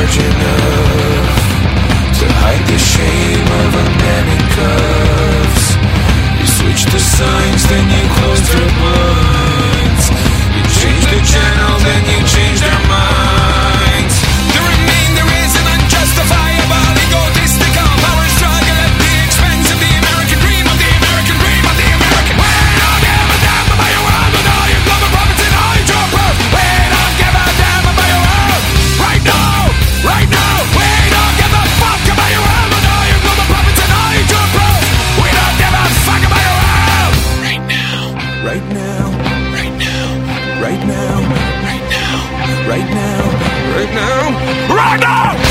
large enough to hide the shame of a man in cuffs. You switch the signs, then you close your book. right now, right now, right now, right now, right now, right now, right now.